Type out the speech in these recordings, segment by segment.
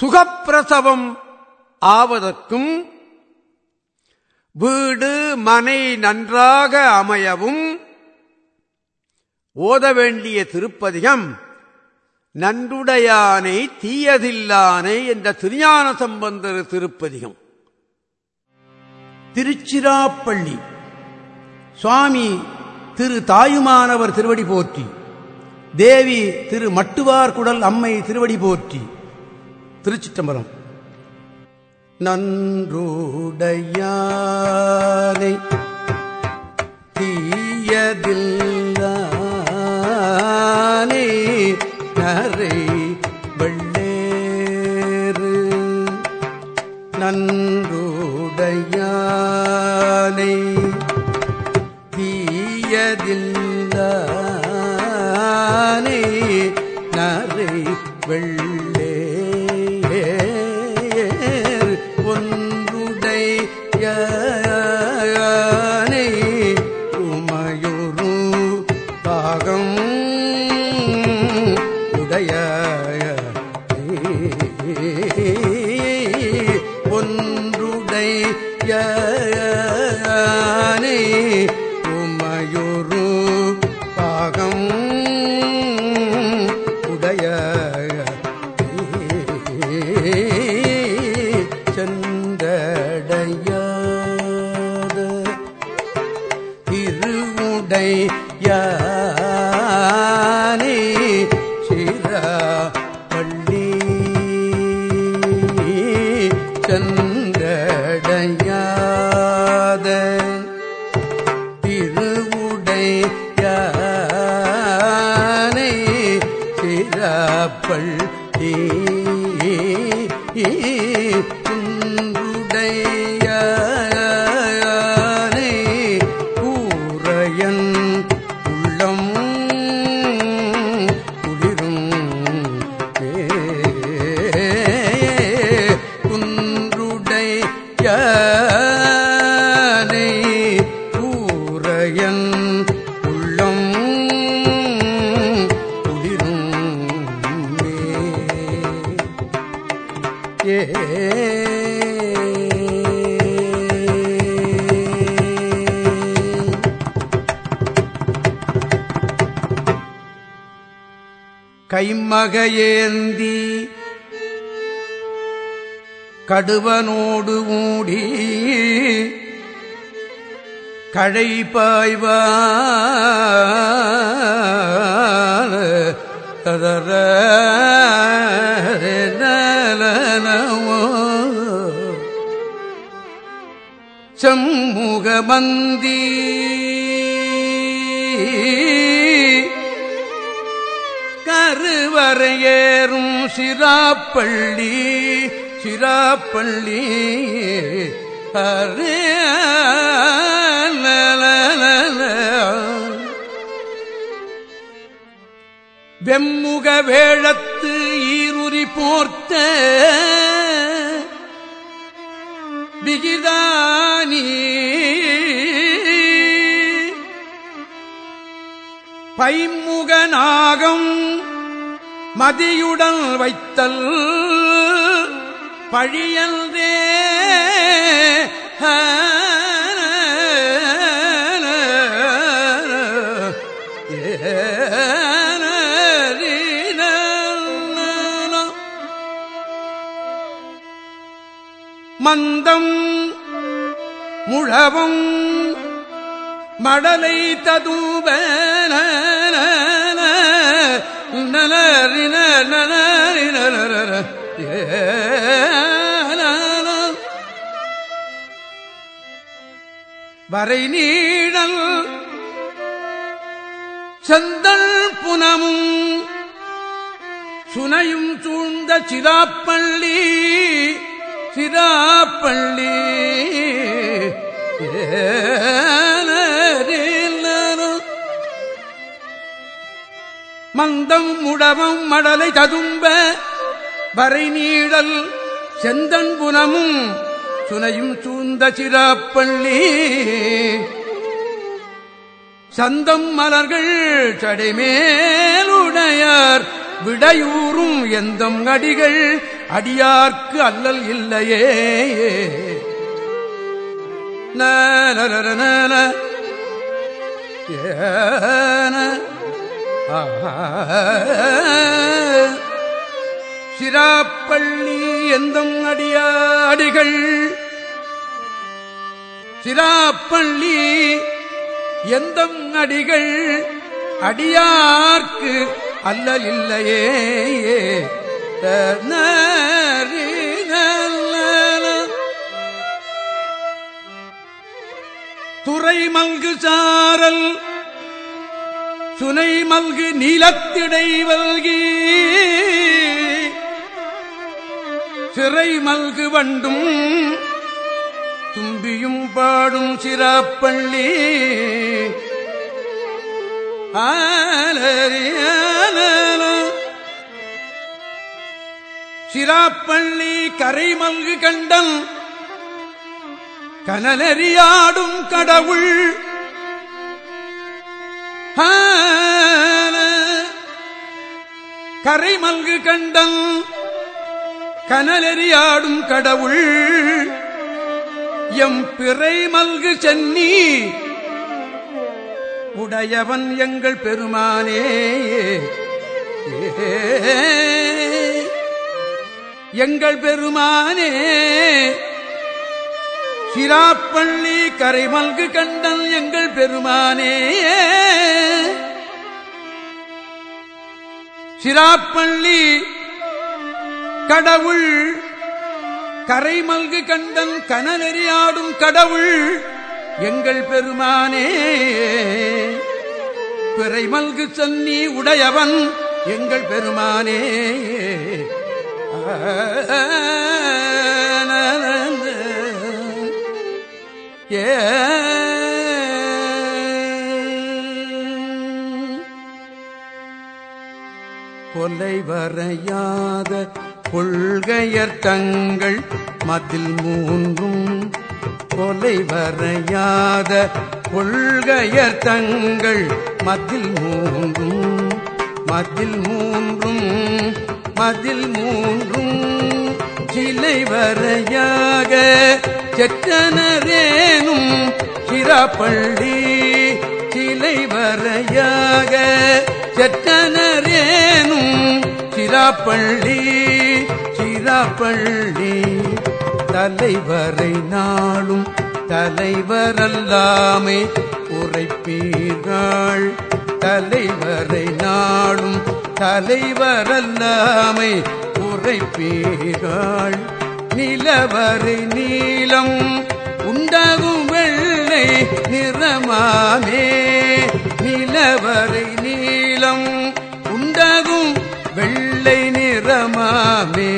சுகப்பிரசவம் ஆவதற்கும் வீடு மனை நன்றாக அமையவும் ஓத வேண்டிய திருப்பதிகம் நன்றுடையானை தீயதில்லானை என்ற திருஞான சம்பந்தர் திருப்பதிகம். திருச்சிராப்பள்ளி சுவாமி திரு தாயுமானவர் திருவடி போற்றி தேவி திரு மட்டுவார் குடல் அம்மை திருவடி போற்றி திருச்சிற்றம்பலம். நன்றுடையானை தீயதில்லானே நரை வெள்ளேறு. நன்றுடையானை தீயதில்லானே நரை வெள்ள என் உள்ளம் குளிரும் ஏ. கைமகையேந்தி கடுவனோடு மூடி கழை பாய்வா ததர செம்முகமந்தி கருவறையேறும் சிராப்பள்ளி சிராப்பள்ளி அரே வெம்முக வேழத்து ஈருரி போர்த்த விகிதானி. பைமுக நாகம் மதியுடன் வைத்தல் பழியல்தே முழவும் மடலை ததூப நலரின நலரின வரை நீடல் செந்தல் புனமும் சுனையும் சூழ்ந்த சிராப்பள்ளி சிராப்பள்ளி மந்தம் முடவம் மடலை ததும்ப வரை நீழல் செந்தன் புனமும் சுனையும் சூந்த சிராப்பள்ளி சந்தம் மலர்கள் சடைமேலுடையார் விடையூறும் எந்தம் அடிகள் அடியார்க்கு அல்லல் இல்லையே. Ah. சிராப்பள்ளி எந்தம் அடியாடிகள் சிராப்பள்ளி எந்தம் அடிகள்? அடியார்க்கு அல்லல் இல்லையே. துறை மங்கு சாரல் சுனை மல்கு நீலத்திடை வல்கி சிறை மல்கு வண்டும் தும்பியும் பாடும் சிராப்பள்ளி. சிராப்பள்ளி கரை மல்கு கண்டன் கனலெறியாடும் கடவுள். ஆல. கரை மல்கு கண்டன் கனலெறியாடும் கடவுள். எம் பிறை மல்கு சென்னி உடையவன் எங்கள் பெருமானே. எங்கள் பெருமானே. சிராப்பள்ளி கரைமல்கு கண்டன் எங்கள் பெருமானே. சிராப்பள்ளி கடவுள் கரைமல்கு கண்டன் கனலெறியாடும் கடவுள் எங்கள் பெருமானே. பிறைமல்கு சன்னி உடையவன் எங்கள் பெருமானே. ஆ ஏ. கொலை வரையாத கொள்கையர் தங்கள் மதில் மூன்றும். கொலை வரையாத கொள்கையர் தங்கள் மதில் மூன்றும். மதில் மூன்றும் மதில் மூன்றும். சிலை வரையாக செற்றனரேனும் சிறப்பள்ளி சிலை வரையாக செற்றனரேனும் சிறப்பள்ளி சிறப்பள்ளி தலைவரை நாளும் தலைவரல்லாமே உரைப்பீர்கள். தலைவரை நாளும் தலைவரல்லாமை உரைப்பீர்கள். நிலவரை நீளம் உண்டாகும் வெள்ளை நிறமாமே. நிலவரை நீளம் உண்டாகும் வெள்ளை நிறமாமே.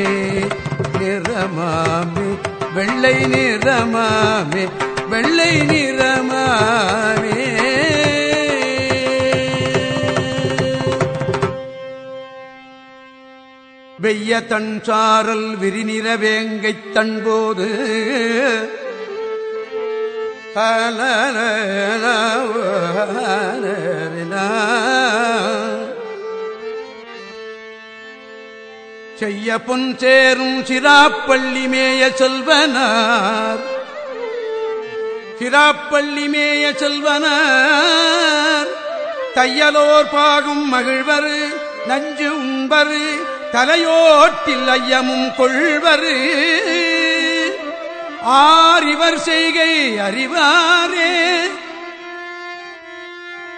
நிறமாமே வெள்ளை நிறமாமே வெள்ளை நிறமாமே. பெய்ய தன்சாரல் விரிநிற வேங்கைத் தன்போது. செய்ய பொன் சேரும் சிராப்பள்ளி மேய செல்வனார். சிராப்பள்ளி மேய செல்வனார். தையலோர் பாகும் மகிழ்வரு நஞ்சு உண்பரு தலையோட்டில் ஐயமும் கொள்வரு. ஆரிவர் செய்கை அறிவாரே.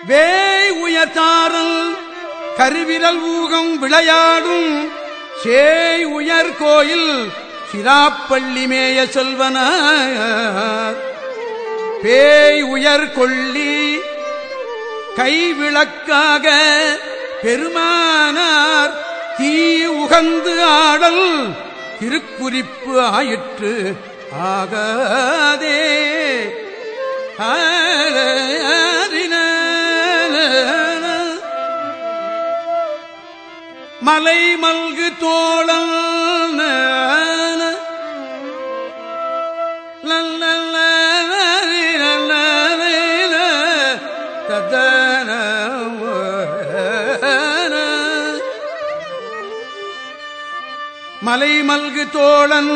வேய் உயர்த்தாரல் கருவிரல் ஊகம் விளையாடும். சேய் உயர் கோயில் சிராப்பள்ளி மேய சொல்வன. பேய் உயர் கொள்ளி கைவிளக்காக பெருமானார் தீ உகந்து ஆடல் திருக்குறிப்பு ஆயிற்று. ஆகாதே. மலை மல்கு தோழல் மலை மல்கு தோழன்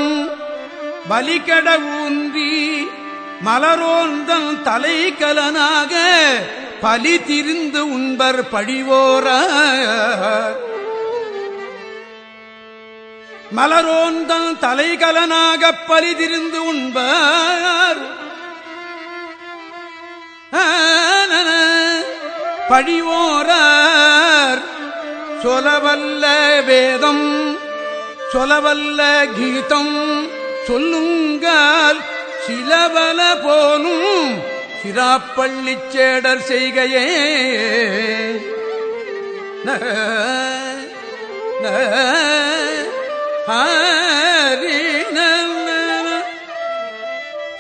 பலிகட ஊன்றி மலரோந்தன் தலைக்கலனாக பலி திரிந்து உண்பர் பழிவோர மலரோந்தன் தலைகலனாக பலி திரிந்து உண்பர். பழிவோரார் சொலவல்ல வேதம் சொலவல்ல கீதம் சொல்லுங்கால் சிலவல போனும் சிராப்பள்ளி சேடர் செய்கையே.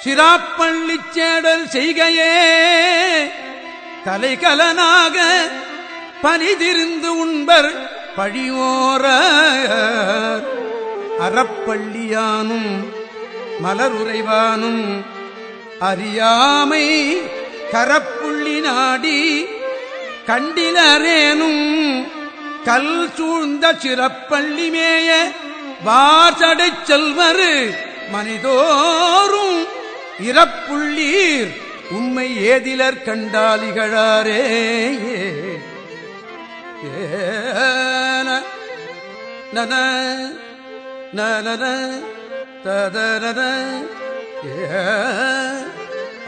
சிராப்பள்ளி சேடல் செய்கையே. தலைகலனாக பனிதிருந்து உண்பர் பழியோர அறப்பள்ளியானும் மலருறைவானும் அறியாமை கரப்புள்ளி நாடி கண்டிலரேனும் கல் சூழ்ந்த சிறப்பள்ளி மேய வாசடைச் செல்வர் மனிதோறும் இறப்புள்ளீர் உண்மை ஏதிலர் கண்டாலிகழாரே ஏ நன நன ததரன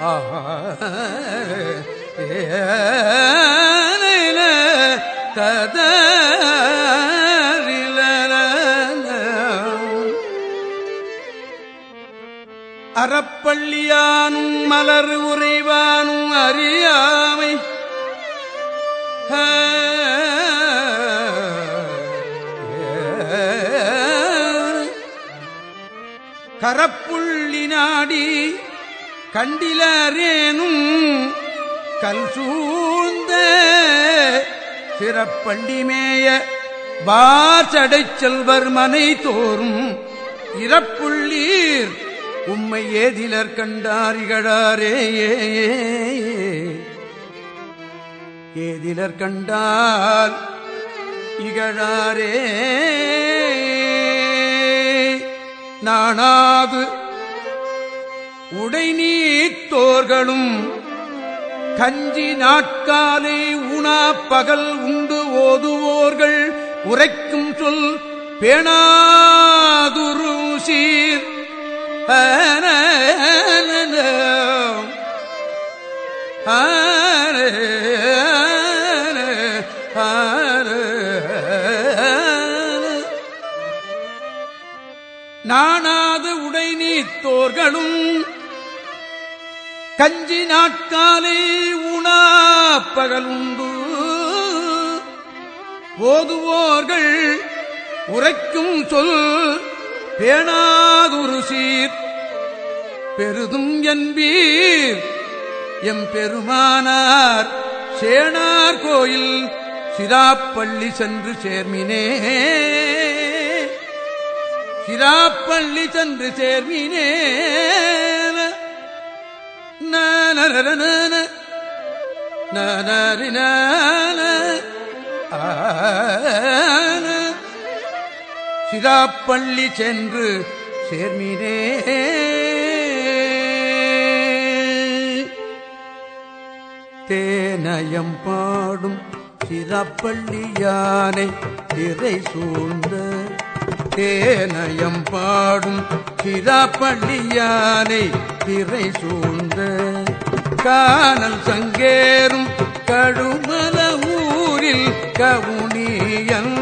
ஆ ஏன அறப்பள்ளியானும் மலர் உறைவானும் அறியா கரப்புள்ளி நாடி கண்டிலரேனும் கல் சூழ்ந்த சிறப்பண்டிமேய வாசடை செல்வர் மனை தோறும் இறப்புள்ளீர் உம்மை ஏதிலர் கண்டாரிகழாரே ஏதிலர் கண்டால் இகழாரே. நாணாது உடைநீத்தோர்களும் கஞ்சி நாட்காலை உணா பகல் உண்டு ஓதுவோர்கள். உரைக்கும் சொல் பேணாதுரு சீர். நாணாது தோர்களும் கஞ்சி நாட்காலே உணா பகலுண்டு போதுவோர்கள் உரைக்கும் சொல் பேணாதுரு சீர். பெருதும் என்பீர் எம் பெருமானார் சேனார் கோயில் சிராப்பள்ளி சென்று சேர்மினே. சிராப்பள்ளி சென்று சேர்மினே நனரன நனரின சென்று சேர்மினே தேனயம் பாடும் சிதாப்பள்ளி யானை திரை சூழ்ந்த தேனயம் பாடும் கிராப்பள்ளியானை திரை சூழ்ந்த காணல் சங்கேறும் கழுமல ஊரில் கவுனியன்.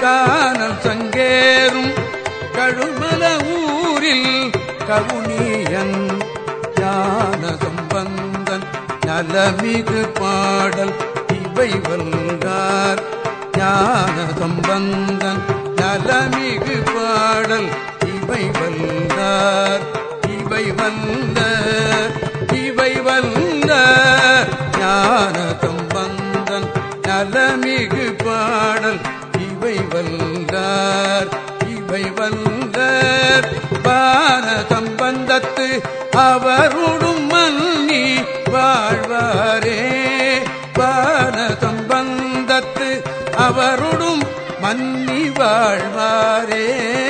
காணல் சங்கேறும் கழுமல ஊரில் கவுனியன். ஞான சம்பந்தன் நலமிகு பாடல் இவை வந்தார். ஞான சம்பந்தன் நலமிகு பாடல். இவை வந்தார் இவை வந்த இவை வந்த ஞான சம்பந்தன் நலமிகு பாடல். இவை வந்தார் இவை வந்த பார சம்பந்தத்து அவருடும் மன்னி வாழ்வாரே. சம்பந்தத்து வாழ்வாரே.